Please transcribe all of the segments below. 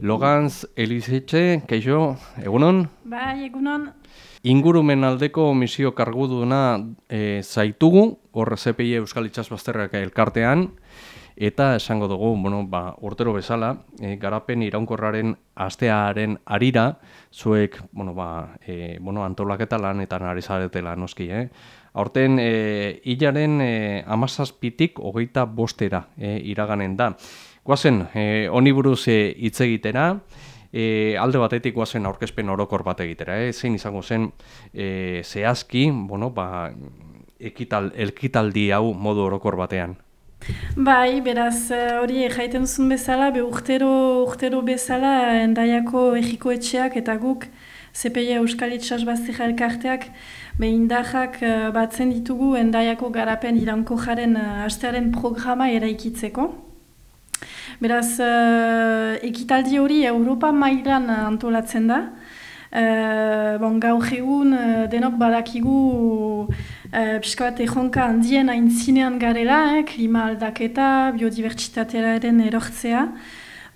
Logantz Elizetxe, keixo, egunon? Bai, egunon. Ingurumen aldeko misio karguduna e, zaitugu, hor ZPI Euskal Itxasbazterrak elkartean, eta esango dugu, bueno, ba, urtero bezala, e, garapen iraunkorraren astearen arira, zuek, bueno, ba, e, bueno, antolaketa lanetan ari zaretela noski, eh? Horten, e, hilaren e, amazazpitik hogeita bostera e, iraganen da. Guazen, e, honi buruz e, hitz egitera, e, alde batetik guazen aurkezpen orokor bat egitera, e, zein izango zen e, zehazki, bueno, ba, ekital, elkitaldi hau modu orokor batean. Bai, beraz, hori jaiten duzun bezala, be urtero, urtero bezala, endaiako egiko etxeak eta guk, CPI Euskal Itxas Baztija elkarteak, behin dajak batzen ditugu endaiako garapen iranko jaren hastearen programa eraikitzeko. Beraz, uh, ekitaldi hori Europa mailan antolatzen da. Uh, bon, gaur egun uh, denok badakigu uh, pixka bat ejonka handien aintzinean garela, eh, klima aldaketa, biodibertsitatearen erortzea.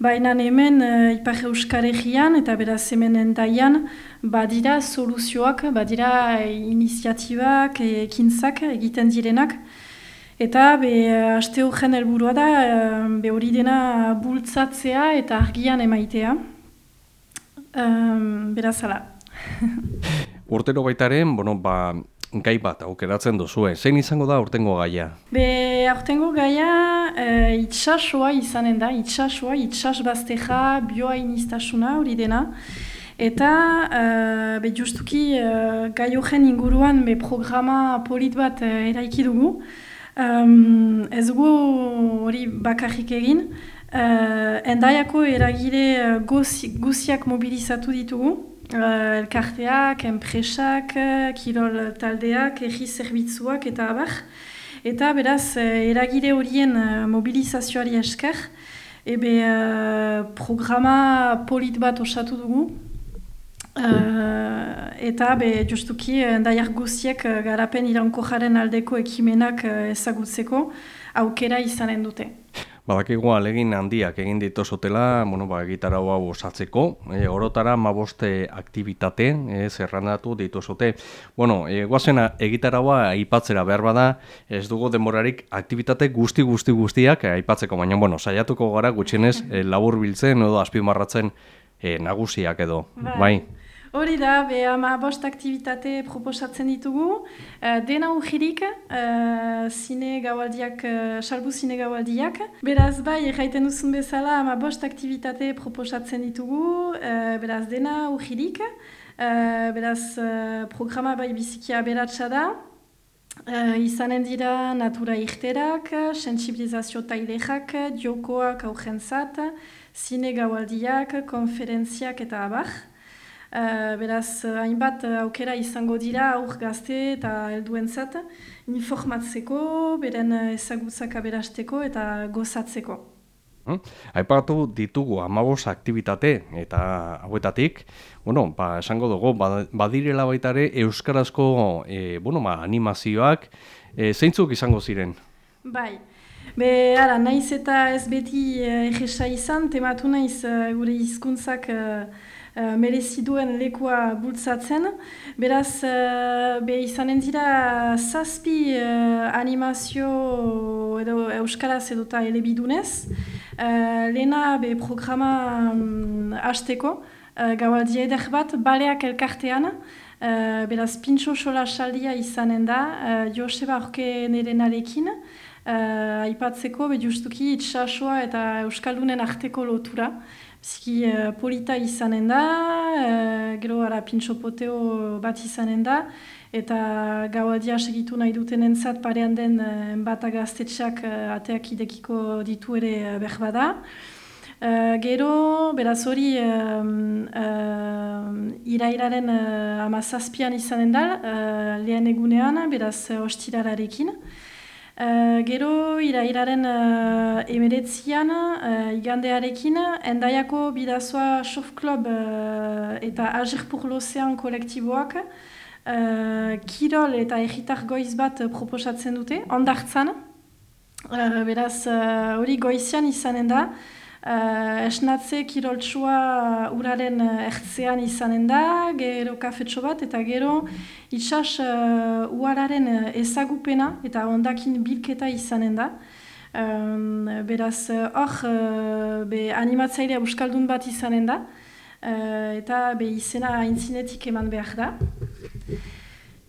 Baina hemen uh, Ipar Euskar Egean eta beraz hemen endaian badira soluzioak, badira iniziatibak, ekintzak egiten direnak. Eta be aste horren helburua da be hori dena bultzatzea eta argian emaitea. Um, beraz ala. Urtero baitaren, bueno, ba, gai bat aukeratzen duzue. Zein izango da urtengo gaia? Be, urtengo gaia uh, itxasua izanen da, itxasua, itxas bazteja, bioa inistasuna hori dena. Eta uh, be justuki uh, gai horren inguruan be programa polit bat uh, eraiki dugu. Um, ez gu hori bakarrik egin, uh, endaiako eragire uh, guziak mobilizatu ditugu, uh, elkarteak, enpresak, kirol taldeak, erri zerbitzuak eta abar. Eta beraz, eragire horien mobilizazioari esker, ebe uh, programa polit bat osatu dugu, eta be justuki endaiar guziek uh, garapen iranko jaren aldeko ekimenak uh, ezagutzeko aukera izanen dute. Badakigu alegin handiak egin dituzotela, bueno, ba, gitarra hau osatzeko, e, orotara maboste aktivitate, e, zerrandatu dituzote. Bueno, e, guazena egitarra aipatzera behar bada, ez dugu demorarik aktivitate guzti guzti guztiak aipatzeko, baina bueno, saiatuko gara gutxienez e, labur biltzen edo azpimarratzen e, nagusiak edo, bai? bai. Hori da, be ama bost aktivitate proposatzen ditugu. Uh, dena ujirik, uh, zine gaualdiak, uh, salbu zine gaualdiak. Beraz, bai, erraiten duzun bezala, ama bost aktivitate proposatzen ditugu. Uh, beraz, dena ujirik. Uh, beraz, uh, programa bai bizikia beratsa da. Uh, izanen dira natura irterak, sensibilizazio tailexak, diokoak aurrentzat, zine gaualdiak, konferentziak eta abar. Uh, beraz, hainbat aukera izango dira aur gazte eta helduentzat informatzeko, beren ezagutzak aberasteko eta gozatzeko. Hmm? Aipatu ditugu amabos aktivitate eta hauetatik, bueno, ba, esango dugu, badirela baitare euskarazko e, bueno, ba, animazioak, e, zeintzuk izango ziren? Bai, be, ara, naiz eta ez beti egesa izan, tematu naiz gure hizkuntzak uh, mereziduen lekua bultzatzen. Beraz, uh, be izanen dira zazpi uh, animazio edo euskaraz edo eta elebidunez. Uh, lena be programa um, hasteko, uh, gaualdi eder bat, baleak elkartean, Uh, beraz, pintxo sola saldia izanen da, uh, Joseba Orke nerenarekin, uh, aipatzeko, be justuki itxasua eta Euskaldunen arteko lotura. Biziki uh, polita izanen da, uh, gero ara pintxo poteo bat izanen da, eta gau adia segitu nahi duten entzat parean den uh, bat agaztetxak uh, ateak idekiko ditu ere uh, behar bada. Uh, gero, beraz hori, um, uh, irairaren uh, amazazpian izanen da, uh, lehen egunean, beraz uh, ostirararekin. Uh, gero irairaren uh, emeretzian uh, igandearekin endaiako bidazoa Sof Club uh, eta Azerpur Lozean kolektiboak uh, kirol eta egitar goiz bat proposatzen dute, ondartzan. Uh, beraz, hori uh, goizian izanen da, Uh, esnatze kiroltsua uraren ertzean izanen da, gero kafetxo bat, eta gero itxas uh, uararen ezagupena eta ondakin bilketa izanen da. Um, beraz, hor, uh, be animatzailea buskaldun bat izanen da, uh, eta be izena aintzinetik eman behar da.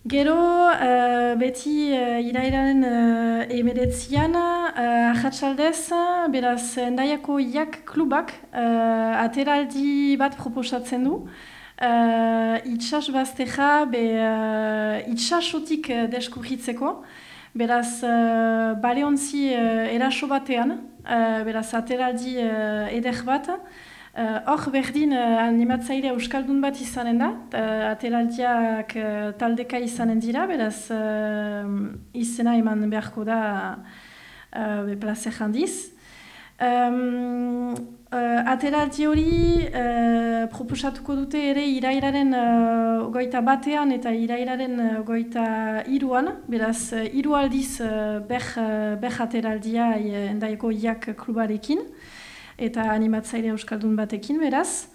Gero, uh, beti uh, irairaren uh, emeretzian, uh, ahatsaldez, beraz, endaiako iak klubak uh, ateraldi bat proposatzen du. Uh, itxas bazteja, be, uh, itxasotik uh, deskurritzeko. Beraz, uh, baleontzi uh, eraso batean, uh, beraz, ateraldi uh, eder bat, Eh, hor uh, berdin uh, animatzaile euskaldun bat izanen da, uh, atelaldiak uh, taldeka izanen dira, beraz uh, izena eman beharko da uh, plaze jandiz. Um, uh, atelaldi hori uh, proposatuko dute ere irairaren uh, goita batean eta irairaren uh, goita iruan, beraz uh, iru aldiz uh, beh, uh, beh atelaldia uh, endaiko iak klubarekin eta animatzaile euskaldun batekin, beraz.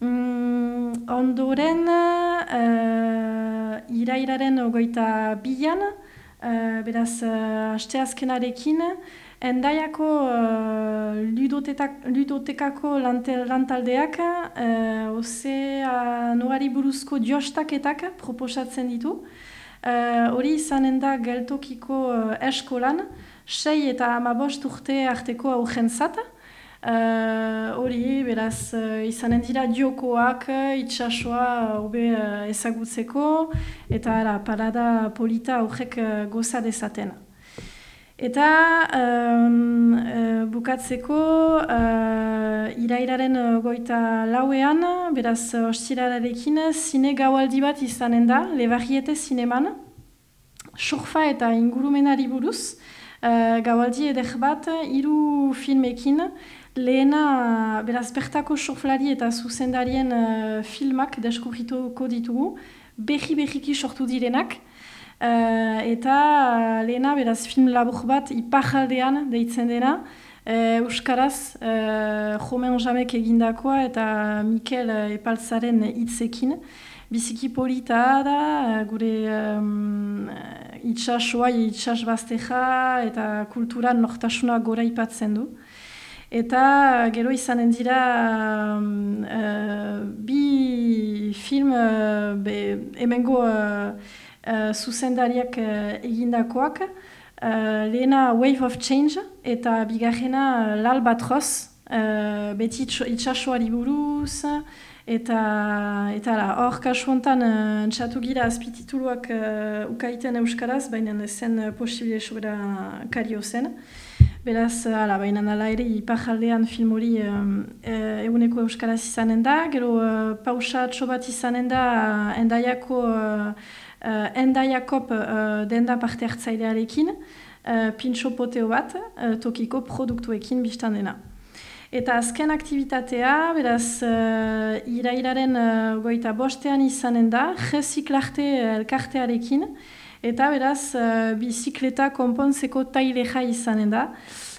Mm, ondoren, uh, irairaren ogoita bilan, uh, beraz, uh, asteazkenarekin, endaiako uh, ludotekako lantaldeak uh, osea noari buruzko diostaketak proposatzen ditu. Hori uh, izanen da geltokiko uh, eskolan, sei eta amabost urte arteko aurrentzat, Eh, hori, uh, beraz, uh, izanen dira diokoak uh, itxasoa hobe ezagutzeko eta ara, parada polita aurrek uh, goza dezaten. Eta um, uh, bukatzeko uh, irairaren goita lauean, beraz, ostirararekin, zine gaualdi bat izanen da, lebarriete zineman, surfa eta ingurumenari buruz, uh, gaualdi eder bat, hiru filmekin, Lehena, beraz, bertako soflari eta zuzendarien uh, filmak deskubrituko ditugu, behi-behiki sortu direnak, uh, eta lehena, beraz, film labur bat ipajaldean deitzen dena, uh, Euskaraz, uh, Jomen Jamek egindakoa eta Mikel Epaltzaren hitzekin, biziki polita da, gure um, itxasoa, itxasbazteja eta kulturan nortasuna gora ipatzen du. Eta gero izanen dira um, uh, bi film uh, be, emengo uh, uh, zuzendariak uh, egindakoak. Uh, lehena Wave of Change eta bigarrena uh, L'Albatros, uh, beti itxasoari buruz. Eta, eta hor kasu honetan uh, txatu gira azpitituluak uh, ukaiten euskaraz, baina zen posibile sobera kario zen. Beraz, ala, baina nala ere, ipajaldean film hori uh, eguneko euskaraz izanen da, gero uh, pausa bat izanen da uh, endaiako, uh, endaiakop uh, denda parte hartzailearekin, uh, pintxo poteo bat, uh, tokiko produktuekin biztan dena. Eta azken aktivitatea, beraz, uh, irailaren uh, goita bostean izanen da, jeziklarte elkartearekin, Eta beraz, uh, bizikleta konpontzeko taileja izanen da.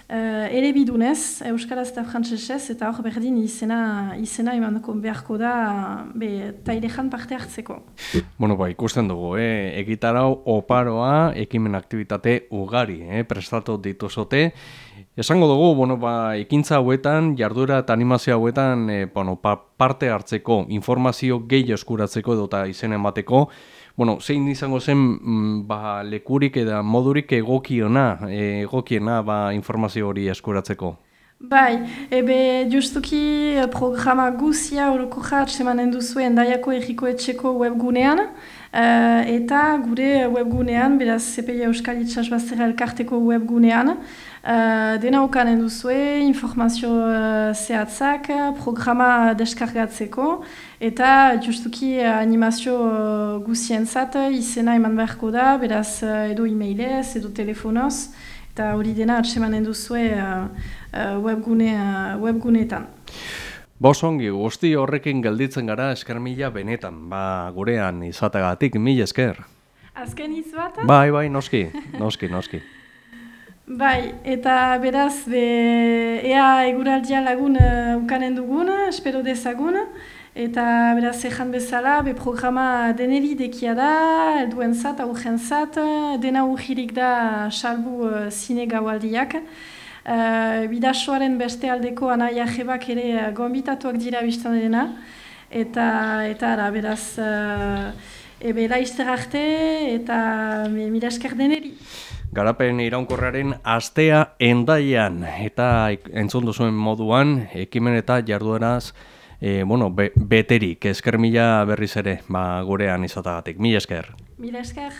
Uh, ere bidunez, Euskaraz eta Frantzesez, eta hor berdin izena, izena eman beharko da be, tailejan parte hartzeko. Bueno, ba, ikusten dugu, eh? egitarau oparoa, ekimen aktivitate ugari, eh? prestatu dituzote. Esango dugu, bueno, ba, ekintza hauetan, jarduera eta animazio hauetan eh, bueno, pa, parte hartzeko, informazio gehi eskuratzeko edo eta izen emateko, bueno, zein izango zen mm, ba, lekurik eta modurik egokiona, egokiena ba, informazio hori eskuratzeko? Bai, ebe justuki eh, programa guzia horoko jat semanen duzuen daiako erriko etxeko webgunean, uh, eta gure webgunean, beraz CPI Euskal Itxasbaztera elkarteko webgunean, Uh, dena okanen duzue, informazio uh, zehatzak, programa deskargatzeko, eta justuki animazio uh, guzien zat, izena eman beharko da, beraz edo e-mailez, edo telefonoz, eta hori dena atsemanen duzue uh, uh, webgune, uh, webguneetan. Bosongi, guzti horrekin gelditzen gara esker mila benetan, ba gurean izatagatik, mila esker. Azken izbata? Bai, bai, noski, noski, noski. Bai, eta beraz, be, ea eguraldia lagun uh, ukanen dugun, espero dezagun, eta beraz ezan bezala, be programa deneri dekia da, elduen zat, aurren zat, dena urgirik da salbu uh, zine gaualdiak. Uh, bidasoaren beste aldeko anaia jebak ere uh, gombitatuak dira biztan dena, eta, eta ara, beraz, uh, ebe laizter arte, eta mira esker deneri. Garapen iraunkorraren astea endaian eta entzun duzuen moduan ekimen eta jardueraz e, bueno, be, beterik esker mila berriz ere ba, gurean izatagatik. Mila esker. Mila esker.